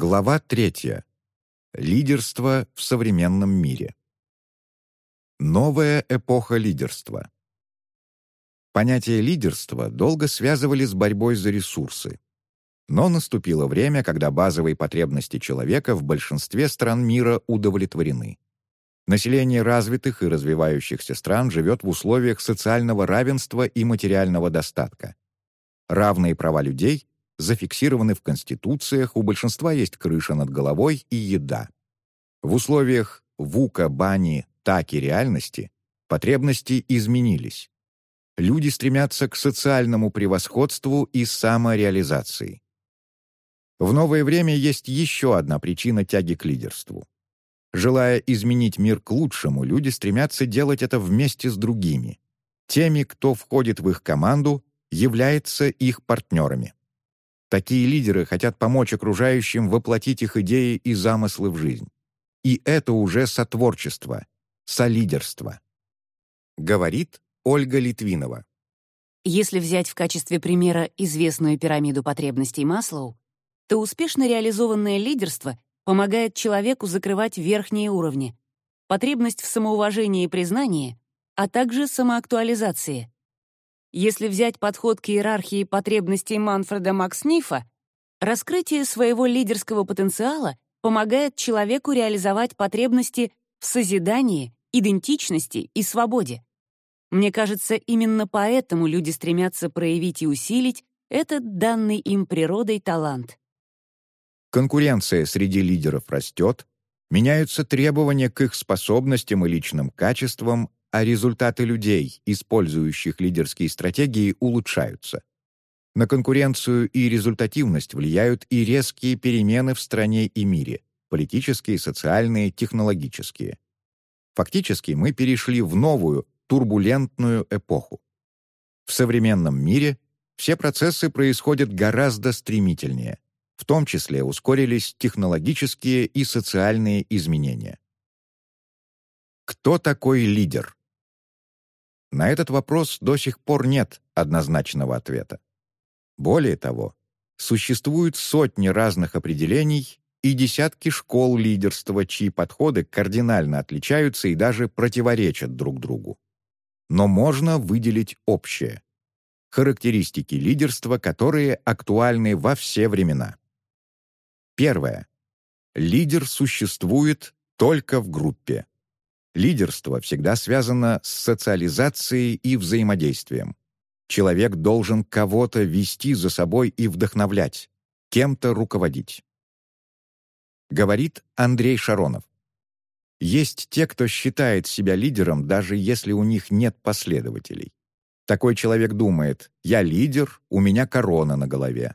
Глава третья. Лидерство в современном мире. Новая эпоха лидерства. Понятие лидерства долго связывали с борьбой за ресурсы. Но наступило время, когда базовые потребности человека в большинстве стран мира удовлетворены. Население развитых и развивающихся стран живет в условиях социального равенства и материального достатка. Равные права людей зафиксированы в конституциях, у большинства есть крыша над головой и еда. В условиях ВУКа, бани, таки реальности потребности изменились. Люди стремятся к социальному превосходству и самореализации. В новое время есть еще одна причина тяги к лидерству. Желая изменить мир к лучшему, люди стремятся делать это вместе с другими. Теми, кто входит в их команду, является их партнерами. Такие лидеры хотят помочь окружающим воплотить их идеи и замыслы в жизнь. И это уже сотворчество, солидерство. Говорит Ольга Литвинова. Если взять в качестве примера известную пирамиду потребностей Маслоу, то успешно реализованное лидерство помогает человеку закрывать верхние уровни, потребность в самоуважении и признании, а также самоактуализации. Если взять подход к иерархии потребностей Манфреда Макснифа, раскрытие своего лидерского потенциала помогает человеку реализовать потребности в созидании, идентичности и свободе. Мне кажется, именно поэтому люди стремятся проявить и усилить этот данный им природой талант. Конкуренция среди лидеров растет, меняются требования к их способностям и личным качествам, а результаты людей, использующих лидерские стратегии, улучшаются. На конкуренцию и результативность влияют и резкие перемены в стране и мире — политические, социальные, технологические. Фактически мы перешли в новую, турбулентную эпоху. В современном мире все процессы происходят гораздо стремительнее. В том числе ускорились технологические и социальные изменения. Кто такой лидер? На этот вопрос до сих пор нет однозначного ответа. Более того, существуют сотни разных определений и десятки школ лидерства, чьи подходы кардинально отличаются и даже противоречат друг другу. Но можно выделить общее. Характеристики лидерства, которые актуальны во все времена. Первое. Лидер существует только в группе. Лидерство всегда связано с социализацией и взаимодействием. Человек должен кого-то вести за собой и вдохновлять, кем-то руководить. Говорит Андрей Шаронов. Есть те, кто считает себя лидером, даже если у них нет последователей. Такой человек думает «я лидер, у меня корона на голове».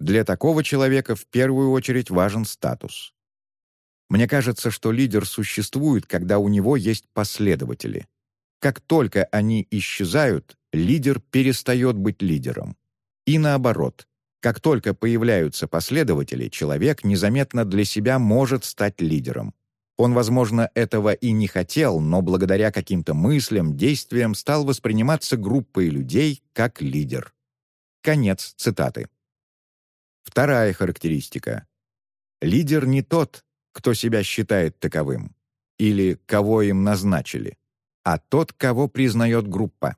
Для такого человека в первую очередь важен статус. Мне кажется, что лидер существует, когда у него есть последователи. Как только они исчезают, лидер перестает быть лидером. И наоборот, как только появляются последователи, человек незаметно для себя может стать лидером. Он, возможно, этого и не хотел, но благодаря каким-то мыслям, действиям стал восприниматься группой людей как лидер. Конец цитаты. Вторая характеристика. Лидер не тот, кто себя считает таковым, или кого им назначили, а тот, кого признает группа.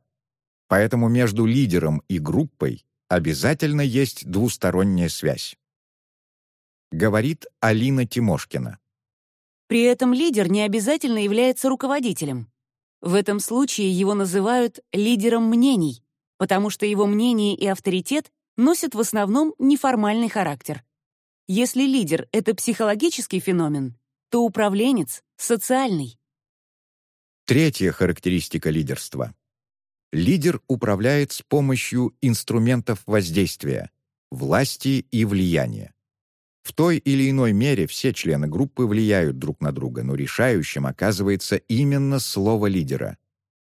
Поэтому между лидером и группой обязательно есть двусторонняя связь. Говорит Алина Тимошкина. При этом лидер не обязательно является руководителем. В этом случае его называют лидером мнений, потому что его мнение и авторитет носят в основном неформальный характер. Если лидер — это психологический феномен, то управленец — социальный. Третья характеристика лидерства. Лидер управляет с помощью инструментов воздействия, власти и влияния. В той или иной мере все члены группы влияют друг на друга, но решающим оказывается именно слово лидера.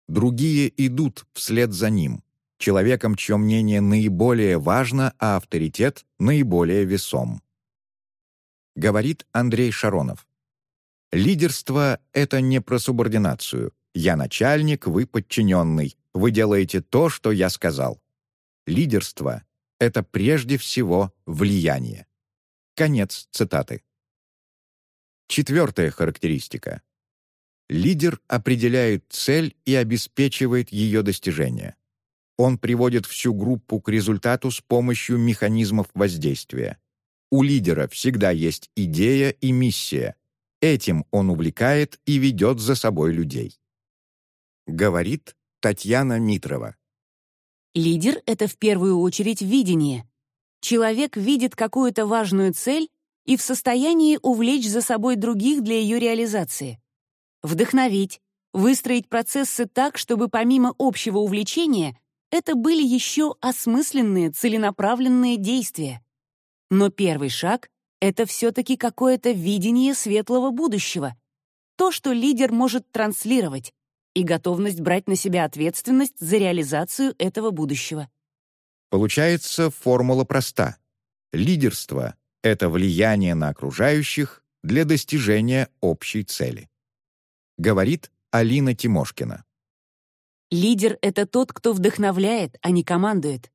Другие идут вслед за ним, человеком, чье мнение наиболее важно, а авторитет наиболее весом говорит Андрей Шаронов. Лидерство — это не про субординацию. Я начальник, вы подчиненный. Вы делаете то, что я сказал. Лидерство — это прежде всего влияние. Конец цитаты. Четвертая характеристика. Лидер определяет цель и обеспечивает ее достижение. Он приводит всю группу к результату с помощью механизмов воздействия. У лидера всегда есть идея и миссия. Этим он увлекает и ведет за собой людей. Говорит Татьяна Митрова. Лидер — это в первую очередь видение. Человек видит какую-то важную цель и в состоянии увлечь за собой других для ее реализации. Вдохновить, выстроить процессы так, чтобы помимо общего увлечения это были еще осмысленные, целенаправленные действия. Но первый шаг — это все-таки какое-то видение светлого будущего. То, что лидер может транслировать, и готовность брать на себя ответственность за реализацию этого будущего. Получается, формула проста. Лидерство — это влияние на окружающих для достижения общей цели. Говорит Алина Тимошкина. Лидер — это тот, кто вдохновляет, а не командует.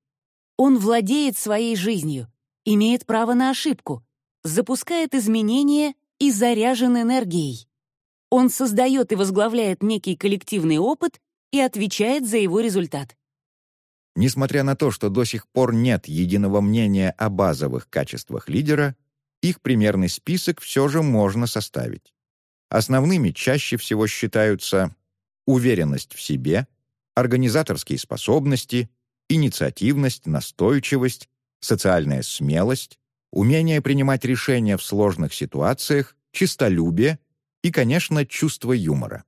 Он владеет своей жизнью, имеет право на ошибку, запускает изменения и заряжен энергией. Он создает и возглавляет некий коллективный опыт и отвечает за его результат. Несмотря на то, что до сих пор нет единого мнения о базовых качествах лидера, их примерный список все же можно составить. Основными чаще всего считаются уверенность в себе, организаторские способности, инициативность, настойчивость, социальная смелость, умение принимать решения в сложных ситуациях, честолюбие и, конечно, чувство юмора.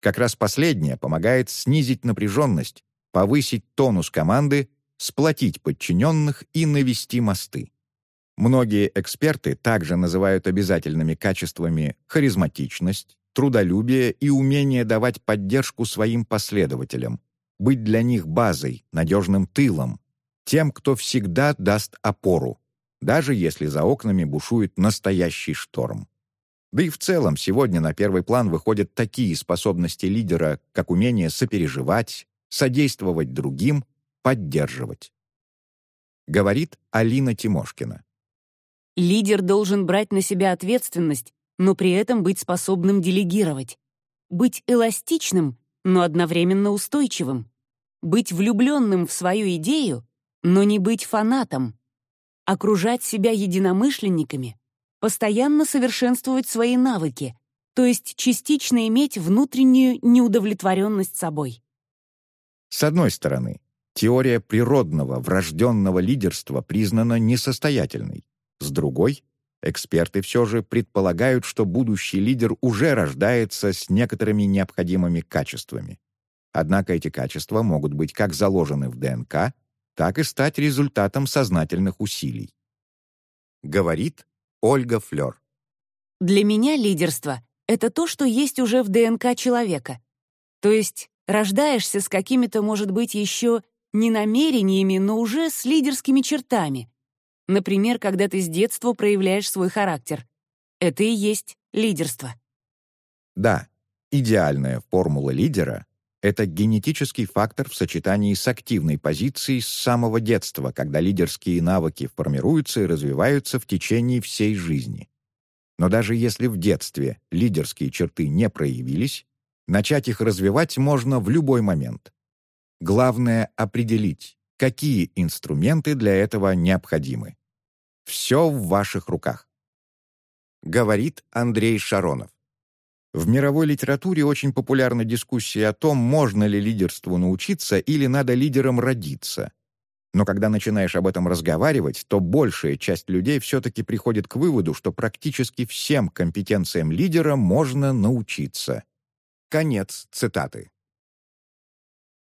Как раз последнее помогает снизить напряженность, повысить тонус команды, сплотить подчиненных и навести мосты. Многие эксперты также называют обязательными качествами харизматичность, трудолюбие и умение давать поддержку своим последователям, быть для них базой, надежным тылом, тем, кто всегда даст опору, даже если за окнами бушует настоящий шторм. Да и в целом сегодня на первый план выходят такие способности лидера, как умение сопереживать, содействовать другим, поддерживать. Говорит Алина Тимошкина. Лидер должен брать на себя ответственность, но при этом быть способным делегировать. Быть эластичным, но одновременно устойчивым. Быть влюбленным в свою идею, но не быть фанатом. Окружать себя единомышленниками, постоянно совершенствовать свои навыки, то есть частично иметь внутреннюю неудовлетворенность собой. С одной стороны, теория природного, врожденного лидерства признана несостоятельной. С другой, эксперты все же предполагают, что будущий лидер уже рождается с некоторыми необходимыми качествами. Однако эти качества могут быть как заложены в ДНК, так и стать результатом сознательных усилий. Говорит Ольга Флёр. Для меня лидерство — это то, что есть уже в ДНК человека. То есть рождаешься с какими-то, может быть, еще не намерениями, но уже с лидерскими чертами. Например, когда ты с детства проявляешь свой характер. Это и есть лидерство. Да, идеальная формула лидера это генетический фактор в сочетании с активной позицией с самого детства, когда лидерские навыки формируются и развиваются в течение всей жизни. Но даже если в детстве лидерские черты не проявились, начать их развивать можно в любой момент. Главное — определить, какие инструменты для этого необходимы. Все в ваших руках. Говорит Андрей Шаронов. В мировой литературе очень популярна дискуссия о том, можно ли лидерству научиться или надо лидером родиться. Но когда начинаешь об этом разговаривать, то большая часть людей все-таки приходит к выводу, что практически всем компетенциям лидера можно научиться. Конец цитаты.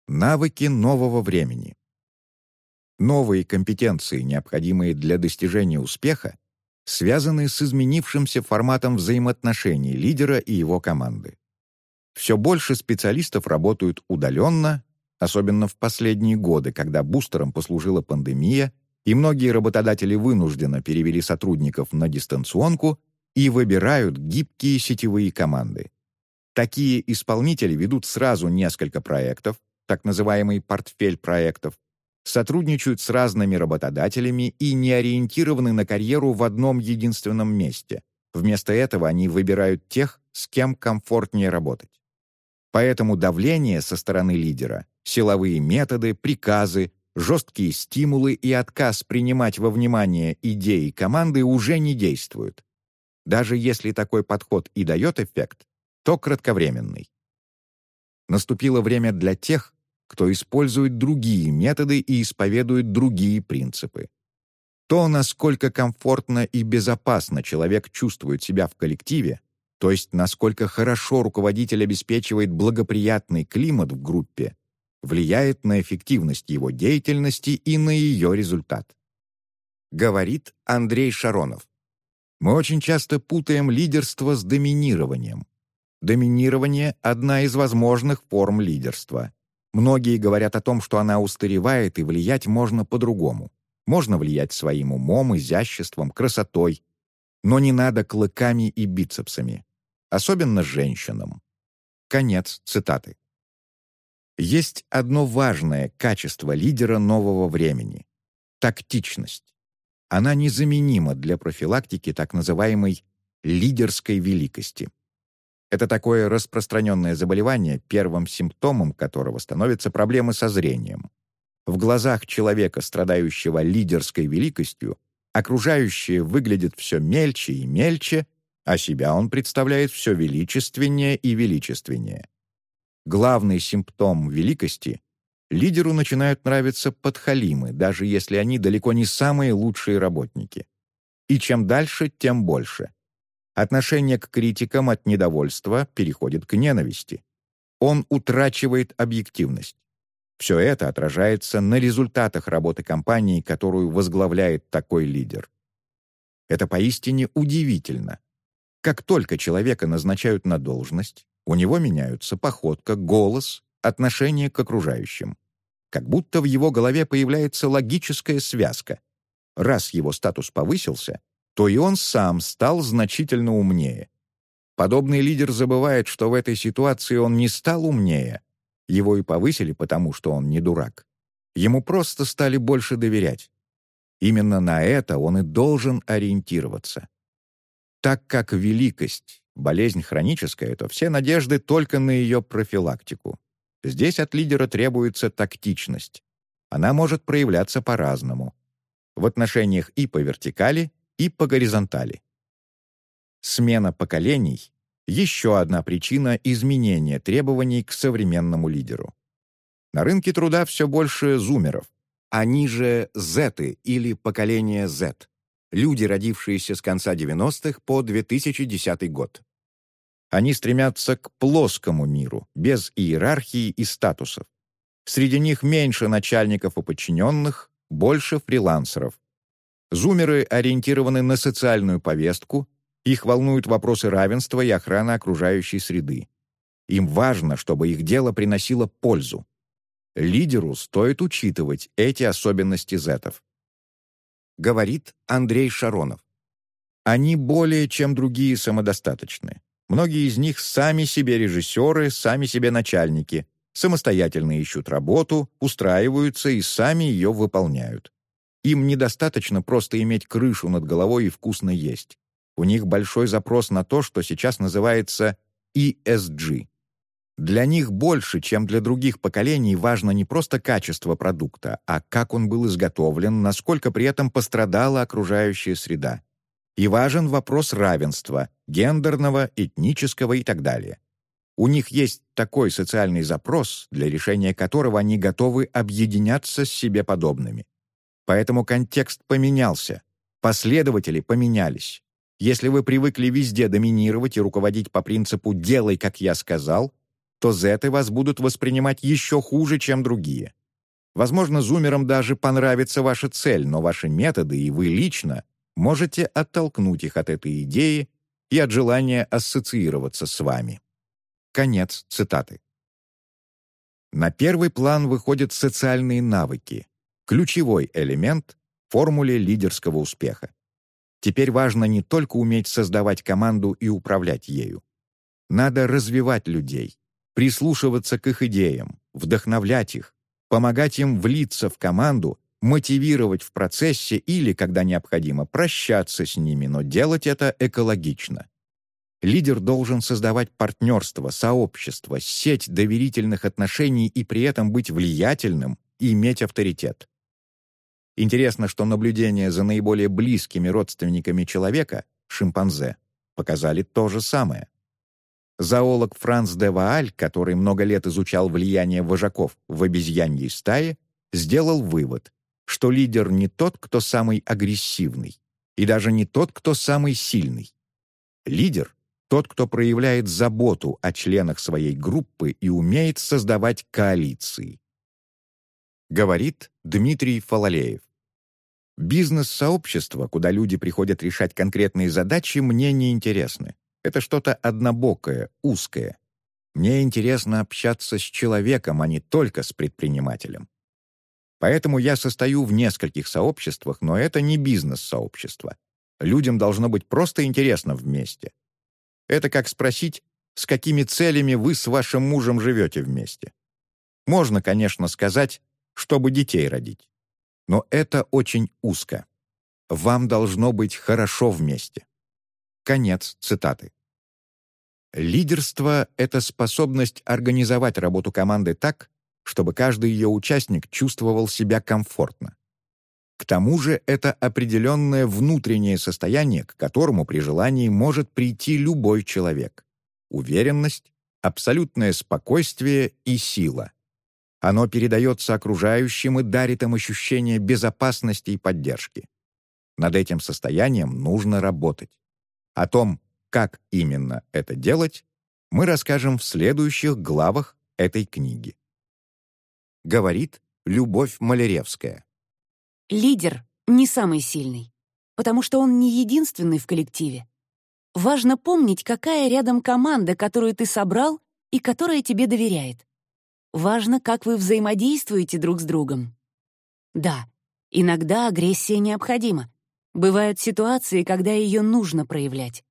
Навыки нового времени. Новые компетенции, необходимые для достижения успеха, связаны с изменившимся форматом взаимоотношений лидера и его команды. Все больше специалистов работают удаленно, особенно в последние годы, когда бустером послужила пандемия, и многие работодатели вынужденно перевели сотрудников на дистанционку и выбирают гибкие сетевые команды. Такие исполнители ведут сразу несколько проектов, так называемый портфель проектов, сотрудничают с разными работодателями и не ориентированы на карьеру в одном единственном месте. Вместо этого они выбирают тех, с кем комфортнее работать. Поэтому давление со стороны лидера, силовые методы, приказы, жесткие стимулы и отказ принимать во внимание идеи команды уже не действуют. Даже если такой подход и дает эффект, то кратковременный. Наступило время для тех, кто использует другие методы и исповедует другие принципы. То, насколько комфортно и безопасно человек чувствует себя в коллективе, то есть насколько хорошо руководитель обеспечивает благоприятный климат в группе, влияет на эффективность его деятельности и на ее результат. Говорит Андрей Шаронов. Мы очень часто путаем лидерство с доминированием. Доминирование — одна из возможных форм лидерства. Многие говорят о том, что она устаревает и влиять можно по-другому. Можно влиять своим умом, изяществом, красотой. Но не надо клыками и бицепсами. Особенно женщинам. Конец цитаты. Есть одно важное качество лидера нового времени — тактичность. Она незаменима для профилактики так называемой лидерской великости. Это такое распространенное заболевание, первым симптомом которого становятся проблемы со зрением. В глазах человека, страдающего лидерской великостью, окружающее выглядит все мельче и мельче, а себя он представляет все величественнее и величественнее. Главный симптом великости — лидеру начинают нравиться подхалимы, даже если они далеко не самые лучшие работники. И чем дальше, тем больше. Отношение к критикам от недовольства переходит к ненависти. Он утрачивает объективность. Все это отражается на результатах работы компании, которую возглавляет такой лидер. Это поистине удивительно. Как только человека назначают на должность, у него меняются походка, голос, отношение к окружающим. Как будто в его голове появляется логическая связка. Раз его статус повысился, то и он сам стал значительно умнее. Подобный лидер забывает, что в этой ситуации он не стал умнее. Его и повысили, потому что он не дурак. Ему просто стали больше доверять. Именно на это он и должен ориентироваться. Так как великость — болезнь хроническая, то все надежды только на ее профилактику. Здесь от лидера требуется тактичность. Она может проявляться по-разному. В отношениях и по вертикали, и по горизонтали. Смена поколений — еще одна причина изменения требований к современному лидеру. На рынке труда все больше зумеров. Они же зеты или поколение Z, люди, родившиеся с конца 90-х по 2010 год. Они стремятся к плоскому миру, без иерархии и статусов. Среди них меньше начальников и подчиненных, больше фрилансеров, Зумеры ориентированы на социальную повестку, их волнуют вопросы равенства и охраны окружающей среды. Им важно, чтобы их дело приносило пользу. Лидеру стоит учитывать эти особенности зетов. Говорит Андрей Шаронов. Они более чем другие самодостаточны. Многие из них сами себе режиссеры, сами себе начальники, самостоятельно ищут работу, устраиваются и сами ее выполняют. Им недостаточно просто иметь крышу над головой и вкусно есть. У них большой запрос на то, что сейчас называется ESG. Для них больше, чем для других поколений, важно не просто качество продукта, а как он был изготовлен, насколько при этом пострадала окружающая среда. И важен вопрос равенства, гендерного, этнического и так далее. У них есть такой социальный запрос, для решения которого они готовы объединяться с себе подобными. Поэтому контекст поменялся, последователи поменялись. Если вы привыкли везде доминировать и руководить по принципу «делай, как я сказал», то зеты вас будут воспринимать еще хуже, чем другие. Возможно, зумерам даже понравится ваша цель, но ваши методы и вы лично можете оттолкнуть их от этой идеи и от желания ассоциироваться с вами. Конец цитаты. На первый план выходят социальные навыки, ключевой элемент в формуле лидерского успеха. Теперь важно не только уметь создавать команду и управлять ею. Надо развивать людей, прислушиваться к их идеям, вдохновлять их, помогать им влиться в команду, мотивировать в процессе или, когда необходимо, прощаться с ними, но делать это экологично. Лидер должен создавать партнерство, сообщество, сеть доверительных отношений и при этом быть влиятельным и иметь авторитет. Интересно, что наблюдения за наиболее близкими родственниками человека, шимпанзе, показали то же самое. Зоолог Франц де Вааль, который много лет изучал влияние вожаков в обезьяньей стае, сделал вывод, что лидер не тот, кто самый агрессивный, и даже не тот, кто самый сильный. Лидер — тот, кто проявляет заботу о членах своей группы и умеет создавать коалиции. Говорит Дмитрий Фалалеев. Бизнес-сообщество, куда люди приходят решать конкретные задачи, мне не интересны. Это что-то однобокое, узкое. Мне интересно общаться с человеком, а не только с предпринимателем. Поэтому я состою в нескольких сообществах, но это не бизнес-сообщество. Людям должно быть просто интересно вместе. Это как спросить, с какими целями вы с вашим мужем живете вместе. Можно, конечно, сказать, чтобы детей родить. Но это очень узко. Вам должно быть хорошо вместе. Конец цитаты. Лидерство — это способность организовать работу команды так, чтобы каждый ее участник чувствовал себя комфортно. К тому же это определенное внутреннее состояние, к которому при желании может прийти любой человек. Уверенность, абсолютное спокойствие и сила. Оно передается окружающим и дарит им ощущение безопасности и поддержки. Над этим состоянием нужно работать. О том, как именно это делать, мы расскажем в следующих главах этой книги говорит Любовь Маляревская. Лидер не самый сильный, потому что он не единственный в коллективе. Важно помнить, какая рядом команда, которую ты собрал и которая тебе доверяет. Важно, как вы взаимодействуете друг с другом. Да, иногда агрессия необходима. Бывают ситуации, когда ее нужно проявлять.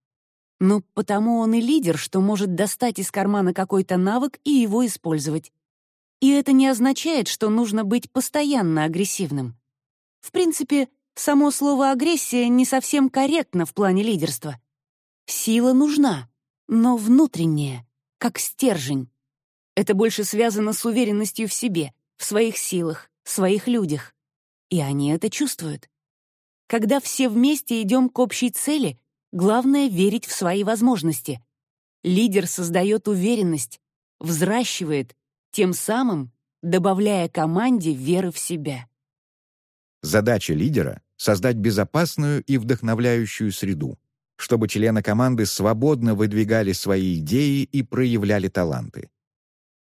Но потому он и лидер, что может достать из кармана какой-то навык и его использовать. И это не означает, что нужно быть постоянно агрессивным. В принципе, само слово «агрессия» не совсем корректно в плане лидерства. Сила нужна, но внутренняя, как стержень. Это больше связано с уверенностью в себе, в своих силах, в своих людях. И они это чувствуют. Когда все вместе идем к общей цели, главное — верить в свои возможности. Лидер создает уверенность, взращивает, тем самым добавляя команде веры в себя. Задача лидера — создать безопасную и вдохновляющую среду, чтобы члены команды свободно выдвигали свои идеи и проявляли таланты.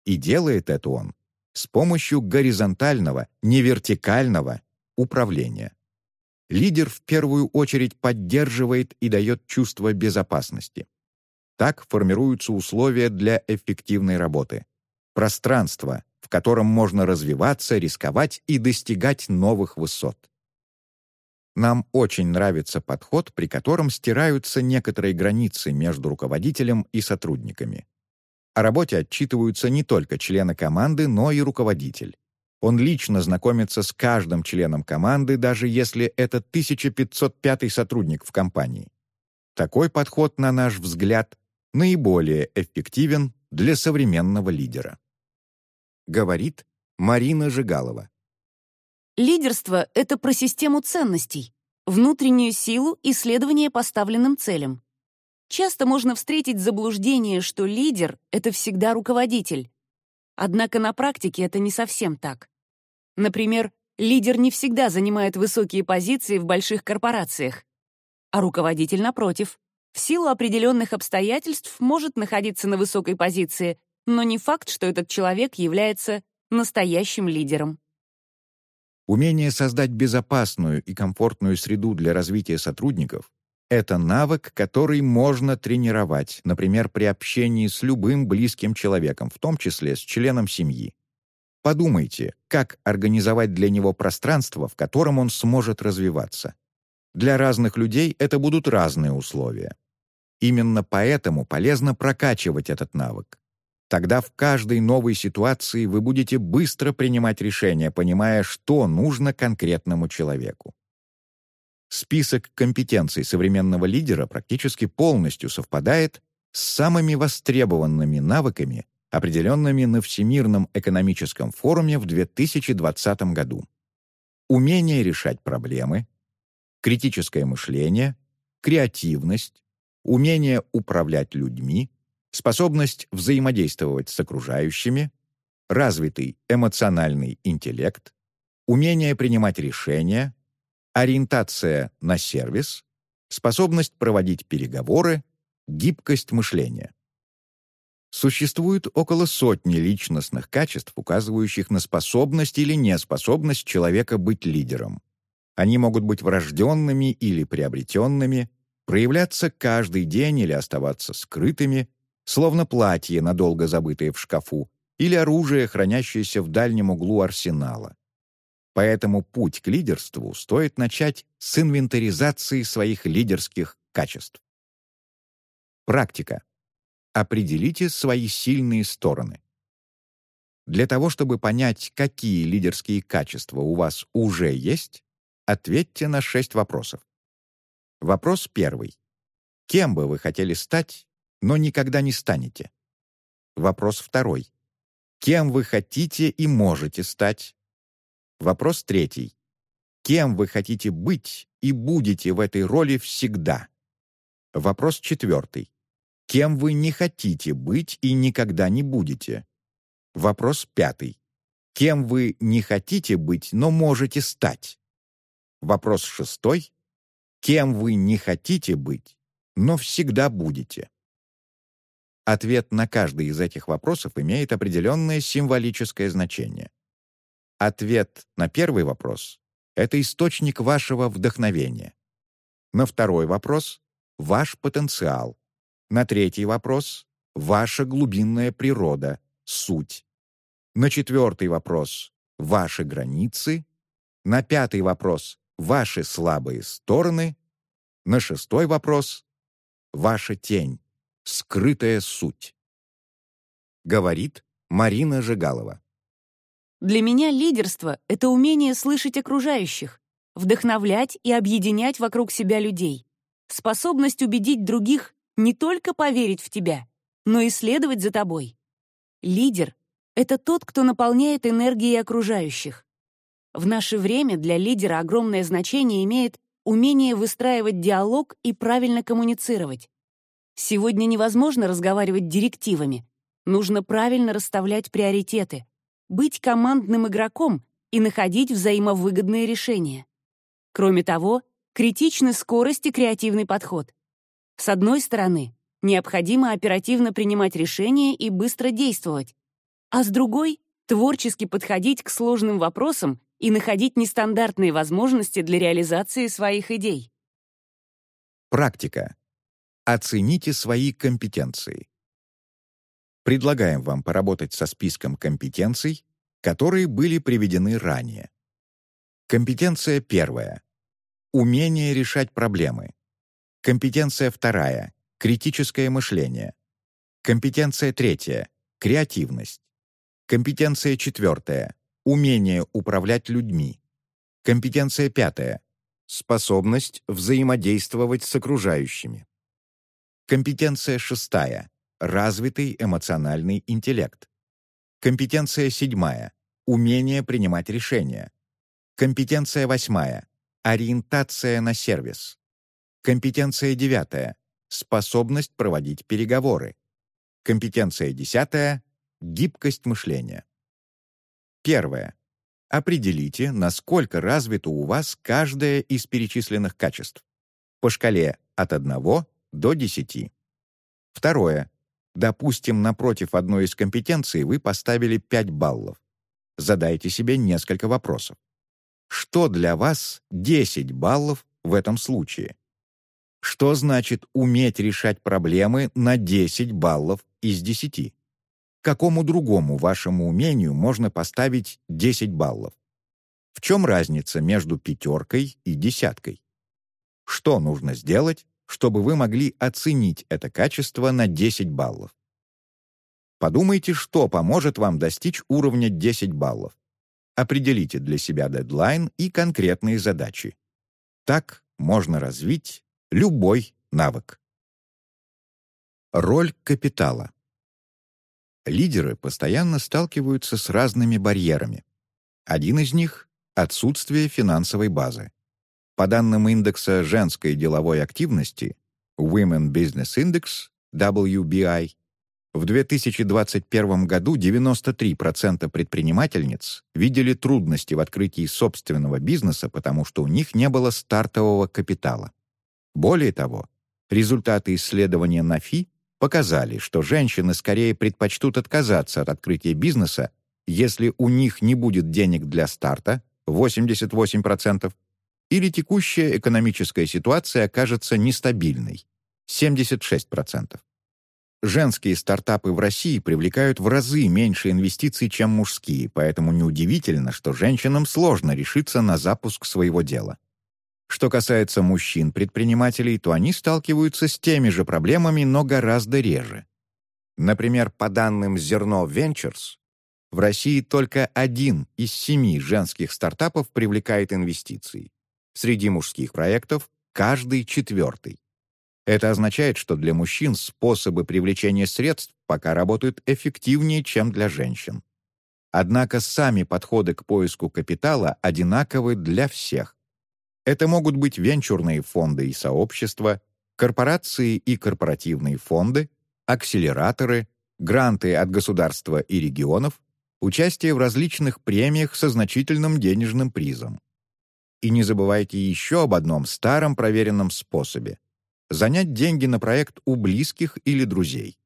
И делает это он с помощью горизонтального, не вертикального управления. Лидер в первую очередь поддерживает и дает чувство безопасности. Так формируются условия для эффективной работы пространство, в котором можно развиваться, рисковать и достигать новых высот. Нам очень нравится подход, при котором стираются некоторые границы между руководителем и сотрудниками. О работе отчитываются не только члены команды, но и руководитель. Он лично знакомится с каждым членом команды, даже если это 1505 сотрудник в компании. Такой подход, на наш взгляд, наиболее эффективен для современного лидера говорит Марина Жигалова. Лидерство — это про систему ценностей, внутреннюю силу и следование поставленным целям. Часто можно встретить заблуждение, что лидер — это всегда руководитель. Однако на практике это не совсем так. Например, лидер не всегда занимает высокие позиции в больших корпорациях, а руководитель, напротив, в силу определенных обстоятельств может находиться на высокой позиции, но не факт, что этот человек является настоящим лидером. Умение создать безопасную и комфортную среду для развития сотрудников — это навык, который можно тренировать, например, при общении с любым близким человеком, в том числе с членом семьи. Подумайте, как организовать для него пространство, в котором он сможет развиваться. Для разных людей это будут разные условия. Именно поэтому полезно прокачивать этот навык. Тогда в каждой новой ситуации вы будете быстро принимать решения, понимая, что нужно конкретному человеку. Список компетенций современного лидера практически полностью совпадает с самыми востребованными навыками, определенными на Всемирном экономическом форуме в 2020 году. Умение решать проблемы, критическое мышление, креативность, умение управлять людьми, способность взаимодействовать с окружающими, развитый эмоциональный интеллект, умение принимать решения, ориентация на сервис, способность проводить переговоры, гибкость мышления. Существует около сотни личностных качеств, указывающих на способность или неспособность человека быть лидером. Они могут быть врожденными или приобретенными, проявляться каждый день или оставаться скрытыми, словно платье, надолго забытое в шкафу, или оружие, хранящееся в дальнем углу арсенала. Поэтому путь к лидерству стоит начать с инвентаризации своих лидерских качеств. Практика. Определите свои сильные стороны. Для того, чтобы понять, какие лидерские качества у вас уже есть, ответьте на шесть вопросов. Вопрос первый. Кем бы вы хотели стать, но никогда не станете? Вопрос второй. Кем вы хотите и можете стать, Вопрос третий. Кем вы хотите быть и будете в этой роли всегда? Вопрос четвертый. Кем вы не хотите быть и никогда не будете? Вопрос пятый. Кем вы не хотите быть, но можете стать? Вопрос шестой. Кем вы не хотите быть, но всегда будете? Ответ на каждый из этих вопросов имеет определенное символическое значение. Ответ на первый вопрос — это источник вашего вдохновения. На второй вопрос — ваш потенциал. На третий вопрос — ваша глубинная природа, суть. На четвертый вопрос — ваши границы. На пятый вопрос — ваши слабые стороны. На шестой вопрос — ваша тень, скрытая суть. Говорит Марина Жигалова. Для меня лидерство — это умение слышать окружающих, вдохновлять и объединять вокруг себя людей, способность убедить других не только поверить в тебя, но и следовать за тобой. Лидер — это тот, кто наполняет энергией окружающих. В наше время для лидера огромное значение имеет умение выстраивать диалог и правильно коммуницировать. Сегодня невозможно разговаривать директивами. Нужно правильно расставлять приоритеты, быть командным игроком и находить взаимовыгодные решения. Кроме того, критичны скорость и креативный подход. С одной стороны, необходимо оперативно принимать решения и быстро действовать, а с другой — творчески подходить к сложным вопросам и находить нестандартные возможности для реализации своих идей. Практика. Оцените свои компетенции предлагаем вам поработать со списком компетенций, которые были приведены ранее. Компетенция первая. Умение решать проблемы. Компетенция вторая. Критическое мышление. Компетенция третья. Креативность. Компетенция четвертая. Умение управлять людьми. Компетенция пятая. Способность взаимодействовать с окружающими. Компетенция шестая развитый эмоциональный интеллект. Компетенция седьмая — умение принимать решения. Компетенция восьмая — ориентация на сервис. Компетенция девятая — способность проводить переговоры. Компетенция десятая — гибкость мышления. Первое. Определите, насколько развито у вас каждое из перечисленных качеств. По шкале от 1 до 10. Второе. Допустим, напротив одной из компетенций вы поставили 5 баллов. Задайте себе несколько вопросов. Что для вас 10 баллов в этом случае? Что значит уметь решать проблемы на 10 баллов из 10? Какому другому вашему умению можно поставить 10 баллов? В чем разница между пятеркой и десяткой? Что нужно сделать, чтобы вы могли оценить это качество на 10 баллов. Подумайте, что поможет вам достичь уровня 10 баллов. Определите для себя дедлайн и конкретные задачи. Так можно развить любой навык. Роль капитала. Лидеры постоянно сталкиваются с разными барьерами. Один из них — отсутствие финансовой базы. По данным индекса женской деловой активности Women Business Index, WBI, в 2021 году 93% предпринимательниц видели трудности в открытии собственного бизнеса, потому что у них не было стартового капитала. Более того, результаты исследования НАФИ показали, что женщины скорее предпочтут отказаться от открытия бизнеса, если у них не будет денег для старта 88%, или текущая экономическая ситуация окажется нестабильной 76%. Женские стартапы в России привлекают в разы меньше инвестиций, чем мужские, поэтому неудивительно, что женщинам сложно решиться на запуск своего дела. Что касается мужчин-предпринимателей, то они сталкиваются с теми же проблемами, но гораздо реже. Например, по данным Зерно Ventures, в России только один из семи женских стартапов привлекает инвестиции. Среди мужских проектов — каждый четвертый. Это означает, что для мужчин способы привлечения средств пока работают эффективнее, чем для женщин. Однако сами подходы к поиску капитала одинаковы для всех. Это могут быть венчурные фонды и сообщества, корпорации и корпоративные фонды, акселераторы, гранты от государства и регионов, участие в различных премиях со значительным денежным призом. И не забывайте еще об одном старом проверенном способе занять деньги на проект у близких или друзей.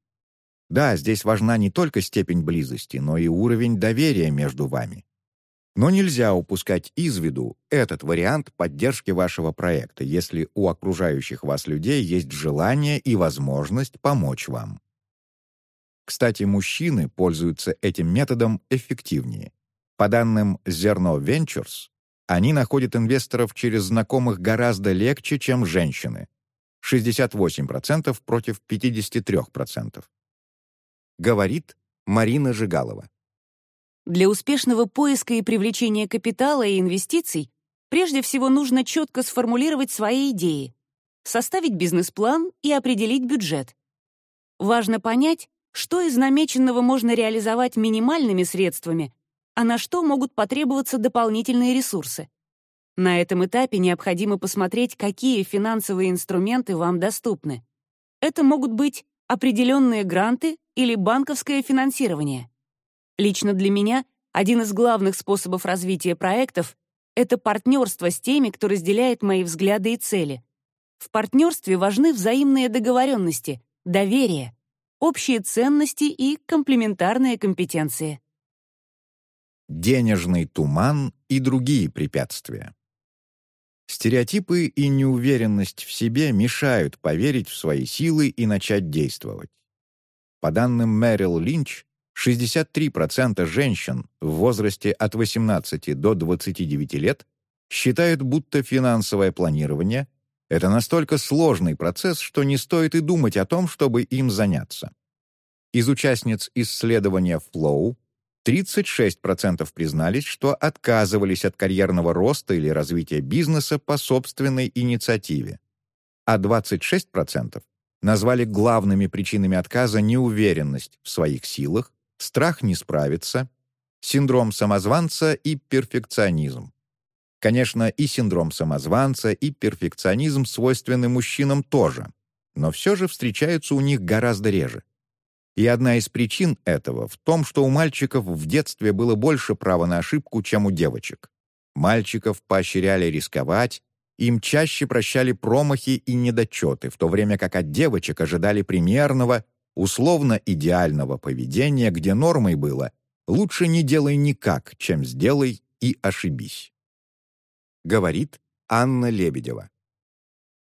Да, здесь важна не только степень близости, но и уровень доверия между вами. Но нельзя упускать из виду этот вариант поддержки вашего проекта, если у окружающих вас людей есть желание и возможность помочь вам. Кстати, мужчины пользуются этим методом эффективнее. По данным Zerno Ventures, они находят инвесторов через знакомых гораздо легче, чем женщины, 68% против 53%. Говорит Марина Жигалова. Для успешного поиска и привлечения капитала и инвестиций прежде всего нужно четко сформулировать свои идеи, составить бизнес-план и определить бюджет. Важно понять, что из намеченного можно реализовать минимальными средствами, а на что могут потребоваться дополнительные ресурсы. На этом этапе необходимо посмотреть, какие финансовые инструменты вам доступны. Это могут быть определенные гранты или банковское финансирование. Лично для меня один из главных способов развития проектов — это партнерство с теми, кто разделяет мои взгляды и цели. В партнерстве важны взаимные договоренности, доверие, общие ценности и комплементарные компетенции. Денежный туман и другие препятствия. Стереотипы и неуверенность в себе мешают поверить в свои силы и начать действовать. По данным Мэрил Линч, 63% женщин в возрасте от 18 до 29 лет считают, будто финансовое планирование — это настолько сложный процесс, что не стоит и думать о том, чтобы им заняться. Из участниц исследования Flow 36% признались, что отказывались от карьерного роста или развития бизнеса по собственной инициативе, а 26% назвали главными причинами отказа неуверенность в своих силах, страх не справиться, синдром самозванца и перфекционизм. Конечно, и синдром самозванца, и перфекционизм свойственны мужчинам тоже, но все же встречаются у них гораздо реже. И одна из причин этого в том, что у мальчиков в детстве было больше права на ошибку, чем у девочек. Мальчиков поощряли рисковать, им чаще прощали промахи и недочеты, в то время как от девочек ожидали примерного, условно идеального поведения, где нормой было «лучше не делай никак, чем сделай и ошибись». Говорит Анна Лебедева.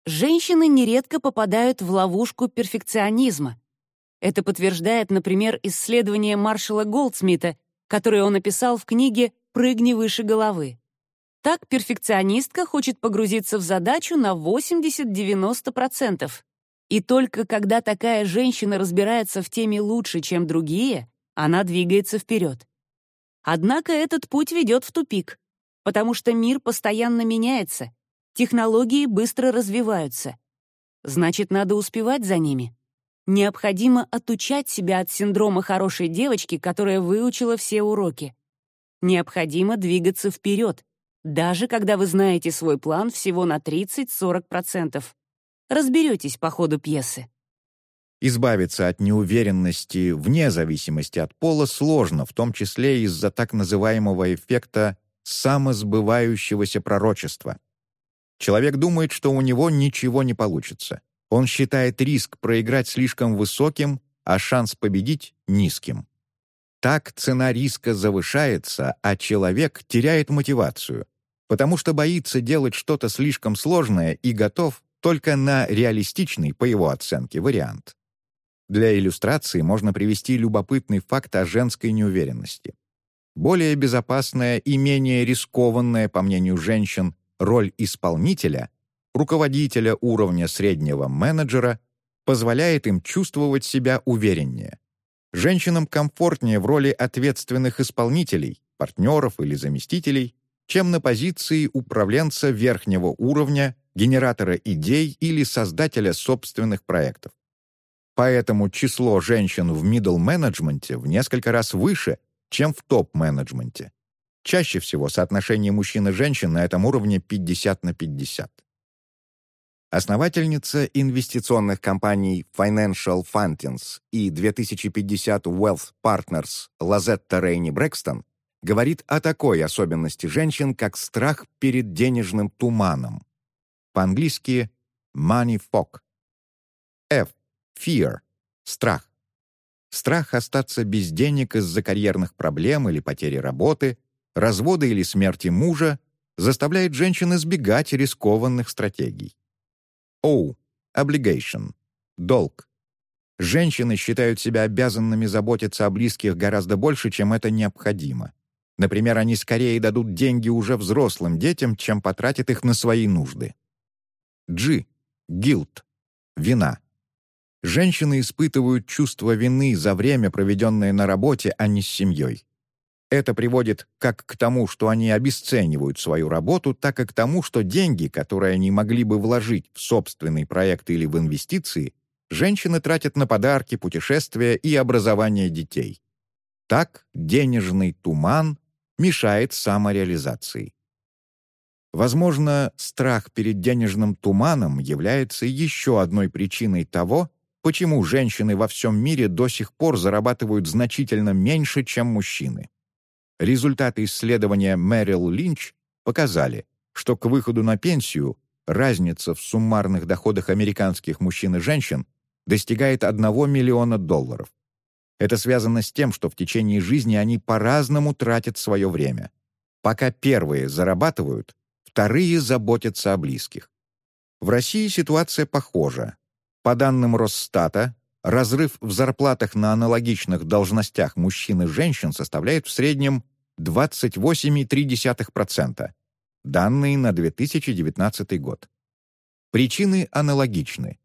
Женщины нередко попадают в ловушку перфекционизма, это подтверждает, например, исследование Маршала Голдсмита, которое он описал в книге «Прыгни выше головы». Так перфекционистка хочет погрузиться в задачу на 80-90%. И только когда такая женщина разбирается в теме лучше, чем другие, она двигается вперед. Однако этот путь ведет в тупик, потому что мир постоянно меняется, технологии быстро развиваются. Значит, надо успевать за ними. Необходимо отучать себя от синдрома хорошей девочки, которая выучила все уроки. Необходимо двигаться вперед, даже когда вы знаете свой план всего на 30-40%. Разберетесь по ходу пьесы. Избавиться от неуверенности вне зависимости от пола сложно, в том числе из-за так называемого эффекта самосбывающегося пророчества. Человек думает, что у него ничего не получится. Он считает риск проиграть слишком высоким, а шанс победить — низким. Так цена риска завышается, а человек теряет мотивацию, потому что боится делать что-то слишком сложное и готов только на реалистичный, по его оценке, вариант. Для иллюстрации можно привести любопытный факт о женской неуверенности. Более безопасная и менее рискованная, по мнению женщин, роль исполнителя, руководителя уровня среднего менеджера, позволяет им чувствовать себя увереннее. Женщинам комфортнее в роли ответственных исполнителей, партнеров или заместителей, чем на позиции управленца верхнего уровня, генератора идей или создателя собственных проектов. Поэтому число женщин в middle-менеджменте в несколько раз выше, чем в топ-менеджменте. Чаще всего соотношение мужчин и женщин на этом уровне 50 на 50. Основательница инвестиционных компаний Financial Fountains и 2050 Wealth Partners Лазетта Рейни Брэкстон говорит о такой особенности женщин, как страх перед денежным туманом. По-английски «money fog». F. Fear. Страх. Страх остаться без денег из-за карьерных проблем или потери работы, развода или смерти мужа заставляет женщин избегать рискованных стратегий. O. Obligation. Долг. Женщины считают себя обязанными заботиться о близких гораздо больше, чем это необходимо. Например, они скорее дадут деньги уже взрослым детям, чем потратят их на свои нужды. G. Guilt. Вина. Женщины испытывают чувство вины за время, проведенное на работе, а не с семьей. Это приводит как к тому, что они обесценивают свою работу, так и к тому, что деньги, которые они могли бы вложить в собственный проект или в инвестиции, женщины тратят на подарки, путешествия и образование детей. Так денежный туман мешает самореализации. Возможно, страх перед денежным туманом является еще одной причиной того, почему женщины во всем мире до сих пор зарабатывают значительно меньше, чем мужчины. Результаты исследования Мэрил Линч показали, что к выходу на пенсию разница в суммарных доходах американских мужчин и женщин достигает 1 миллиона долларов. Это связано с тем, что в течение жизни они по-разному тратят свое время. Пока первые зарабатывают, вторые заботятся о близких. В России ситуация похожа. По данным Росстата, разрыв в зарплатах на аналогичных должностях мужчин и женщин составляет в среднем 28,3%. Данные на 2019 год. Причины аналогичны.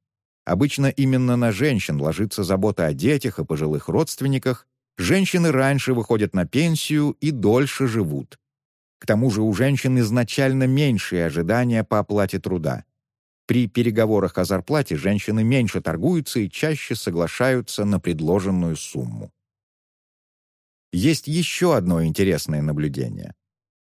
Обычно именно на женщин ложится забота о детях и пожилых родственниках, женщины раньше выходят на пенсию и дольше живут. К тому же у женщин изначально меньшие ожидания по оплате труда. При переговорах о зарплате женщины меньше торгуются и чаще соглашаются на предложенную сумму. Есть еще одно интересное наблюдение.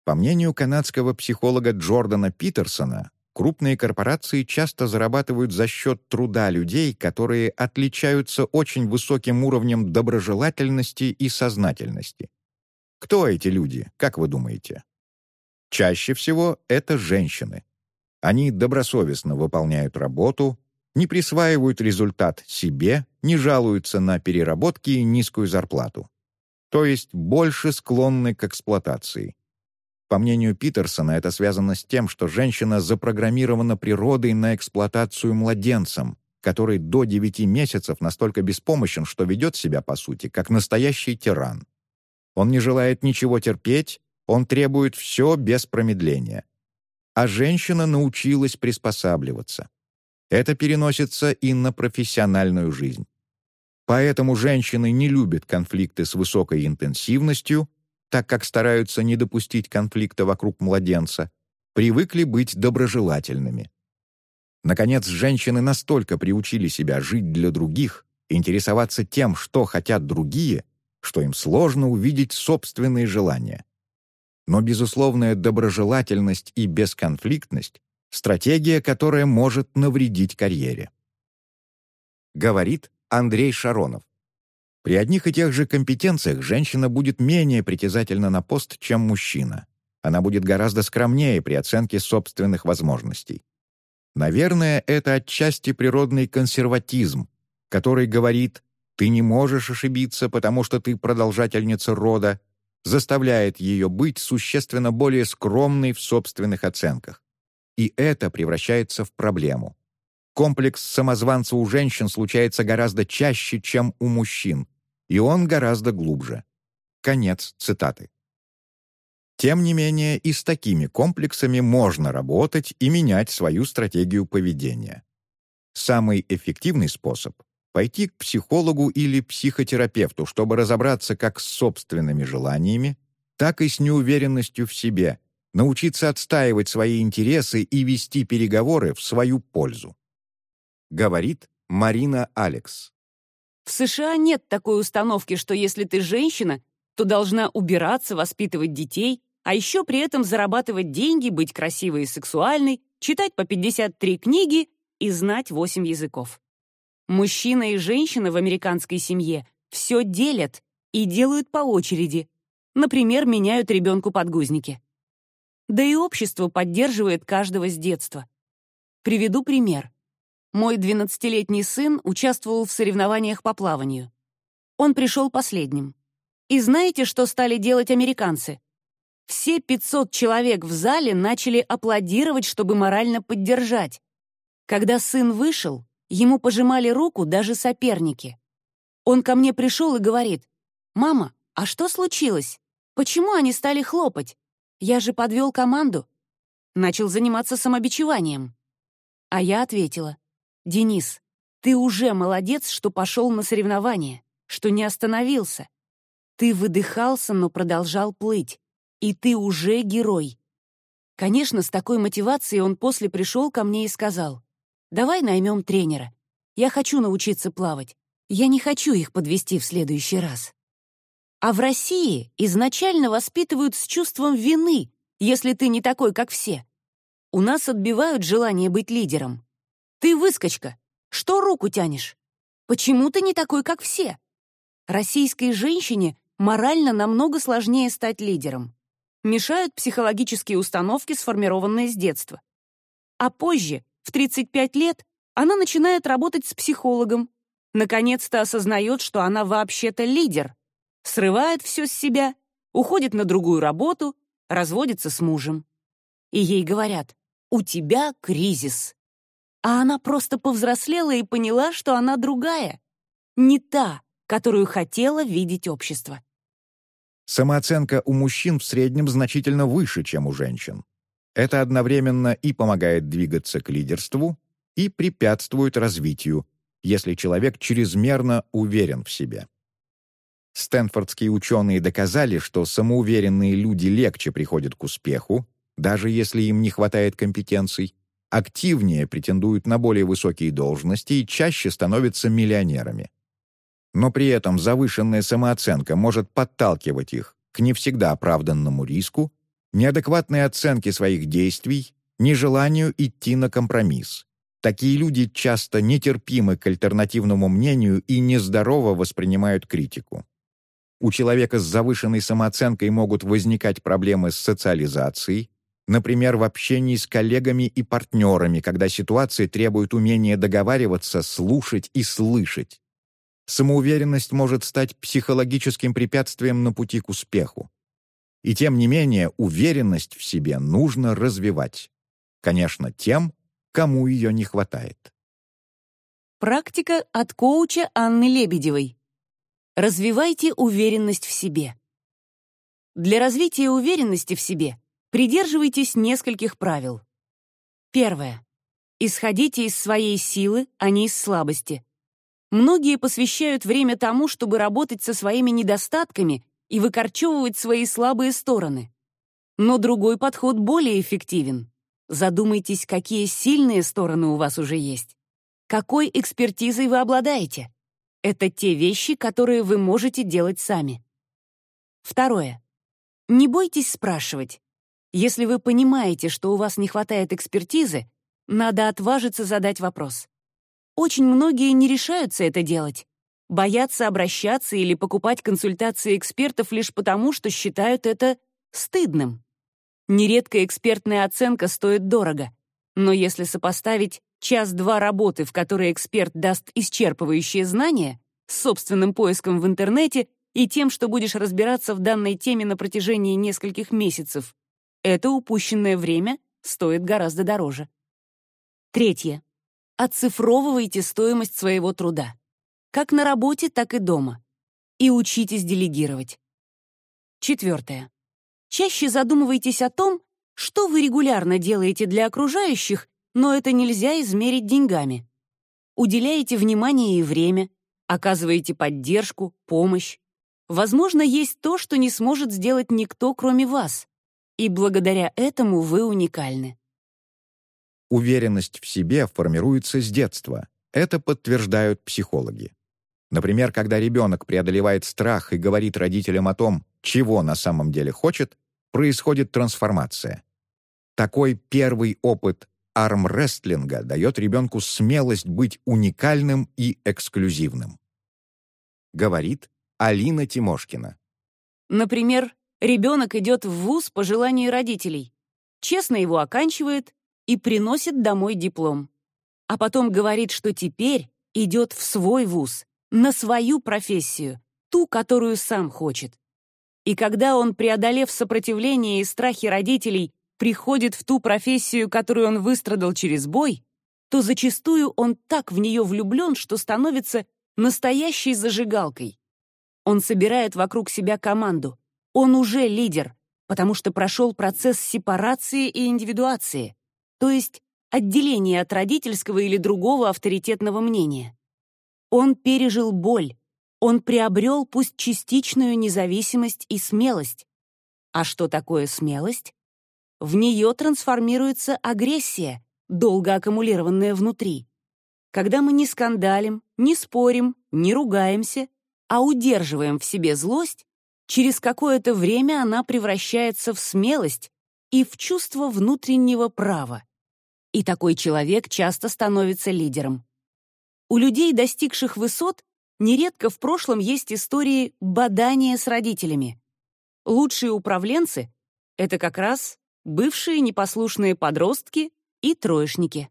По мнению канадского психолога Джордана Питерсона, крупные корпорации часто зарабатывают за счет труда людей, которые отличаются очень высоким уровнем доброжелательности и сознательности. Кто эти люди, как вы думаете? Чаще всего это женщины. Они добросовестно выполняют работу, не присваивают результат себе, не жалуются на переработки и низкую зарплату. То есть больше склонны к эксплуатации. По мнению Питерсона, это связано с тем, что женщина запрограммирована природой на эксплуатацию младенцем, который до 9 месяцев настолько беспомощен, что ведет себя, по сути, как настоящий тиран. Он не желает ничего терпеть, он требует все без промедления а женщина научилась приспосабливаться. Это переносится и на профессиональную жизнь. Поэтому женщины не любят конфликты с высокой интенсивностью, так как стараются не допустить конфликта вокруг младенца, привыкли быть доброжелательными. Наконец, женщины настолько приучили себя жить для других, интересоваться тем, что хотят другие, что им сложно увидеть собственные желания. Но безусловная доброжелательность и бесконфликтность — стратегия, которая может навредить карьере. Говорит Андрей Шаронов. При одних и тех же компетенциях женщина будет менее притязательна на пост, чем мужчина. Она будет гораздо скромнее при оценке собственных возможностей. Наверное, это отчасти природный консерватизм, который говорит «ты не можешь ошибиться, потому что ты продолжательница рода», заставляет ее быть существенно более скромной в собственных оценках. И это превращается в проблему. Комплекс самозванца у женщин случается гораздо чаще, чем у мужчин, и он гораздо глубже. Конец цитаты. Тем не менее, и с такими комплексами можно работать и менять свою стратегию поведения. Самый эффективный способ — пойти к психологу или психотерапевту, чтобы разобраться как с собственными желаниями, так и с неуверенностью в себе, научиться отстаивать свои интересы и вести переговоры в свою пользу. Говорит Марина Алекс. В США нет такой установки, что если ты женщина, то должна убираться, воспитывать детей, а еще при этом зарабатывать деньги, быть красивой и сексуальной, читать по 53 книги и знать 8 языков. Мужчина и женщина в американской семье все делят и делают по очереди. Например, меняют ребенку подгузники. Да и общество поддерживает каждого с детства. Приведу пример. Мой 12-летний сын участвовал в соревнованиях по плаванию. Он пришел последним. И знаете, что стали делать американцы? Все 500 человек в зале начали аплодировать, чтобы морально поддержать. Когда сын вышел, ему пожимали руку даже соперники. Он ко мне пришел и говорит, «Мама, а что случилось? Почему они стали хлопать? Я же подвел команду». Начал заниматься самобичеванием. А я ответила, «Денис, ты уже молодец, что пошел на соревнования, что не остановился. Ты выдыхался, но продолжал плыть. И ты уже герой». Конечно, с такой мотивацией он после пришел ко мне и сказал, «Давай наймем тренера. Я хочу научиться плавать. Я не хочу их подвести в следующий раз». А в России изначально воспитывают с чувством вины, если ты не такой, как все. У нас отбивают желание быть лидером. Ты выскочка. Что руку тянешь? Почему ты не такой, как все? Российской женщине морально намного сложнее стать лидером. Мешают психологические установки, сформированные с детства. А позже, в 35 лет, она начинает работать с психологом. Наконец-то осознает, что она вообще-то лидер. Срывает все с себя, уходит на другую работу, разводится с мужем. И ей говорят, у тебя кризис а она просто повзрослела и поняла, что она другая, не та, которую хотела видеть общество. Самооценка у мужчин в среднем значительно выше, чем у женщин. Это одновременно и помогает двигаться к лидерству, и препятствует развитию, если человек чрезмерно уверен в себе. Стэнфордские ученые доказали, что самоуверенные люди легче приходят к успеху, даже если им не хватает компетенций, активнее претендуют на более высокие должности и чаще становятся миллионерами. Но при этом завышенная самооценка может подталкивать их к не всегда оправданному риску, неадекватной оценке своих действий, нежеланию идти на компромисс. Такие люди часто нетерпимы к альтернативному мнению и нездорово воспринимают критику. У человека с завышенной самооценкой могут возникать проблемы с социализацией, Например, в общении с коллегами и партнерами, когда ситуации требуют умения договариваться, слушать и слышать. Самоуверенность может стать психологическим препятствием на пути к успеху. И тем не менее, уверенность в себе нужно развивать. Конечно, тем, кому ее не хватает. Практика от коуча Анны Лебедевой. Развивайте уверенность в себе. Для развития уверенности в себе Придерживайтесь нескольких правил. Первое. Исходите из своей силы, а не из слабости. Многие посвящают время тому, чтобы работать со своими недостатками и выкорчевывать свои слабые стороны. Но другой подход более эффективен. Задумайтесь, какие сильные стороны у вас уже есть. Какой экспертизой вы обладаете? Это те вещи, которые вы можете делать сами. Второе. Не бойтесь спрашивать. Если вы понимаете, что у вас не хватает экспертизы, надо отважиться задать вопрос. Очень многие не решаются это делать. Боятся обращаться или покупать консультации экспертов лишь потому, что считают это стыдным. Нередко экспертная оценка стоит дорого. Но если сопоставить час-два работы, в которой эксперт даст исчерпывающие знания, с собственным поиском в интернете и тем, что будешь разбираться в данной теме на протяжении нескольких месяцев, это упущенное время стоит гораздо дороже. Третье. Оцифровывайте стоимость своего труда. Как на работе, так и дома. И учитесь делегировать. Четвертое. Чаще задумывайтесь о том, что вы регулярно делаете для окружающих но это нельзя измерить деньгами. Уделяете внимание и время, оказываете поддержку, помощь. Возможно, есть то, что не сможет сделать никто, кроме вас. И благодаря этому вы уникальны. Уверенность в себе формируется с детства. Это подтверждают психологи. Например, когда ребенок преодолевает страх и говорит родителям о том, чего на самом деле хочет, происходит трансформация. Такой первый опыт армрестлинга дает ребенку смелость быть уникальным и эксклюзивным. Говорит Алина Тимошкина. Например, ребенок идет в ВУЗ по желанию родителей, честно его оканчивает и приносит домой диплом. А потом говорит, что теперь идет в свой ВУЗ, на свою профессию, ту, которую сам хочет. И когда он, преодолев сопротивление и страхи родителей, приходит в ту профессию, которую он выстрадал через бой, то зачастую он так в нее влюблен, что становится настоящей зажигалкой. Он собирает вокруг себя команду. Он уже лидер, потому что прошел процесс сепарации и индивидуации, то есть отделения от родительского или другого авторитетного мнения. Он пережил боль, он приобрел пусть частичную независимость и смелость. А что такое смелость? В нее трансформируется агрессия, долго аккумулированная внутри. Когда мы не скандалим, не спорим, не ругаемся, а удерживаем в себе злость, через какое-то время она превращается в смелость и в чувство внутреннего права. И такой человек часто становится лидером. У людей, достигших высот, нередко в прошлом есть истории бадания с родителями. Лучшие управленцы — это как раз бывшие непослушные подростки и троечники.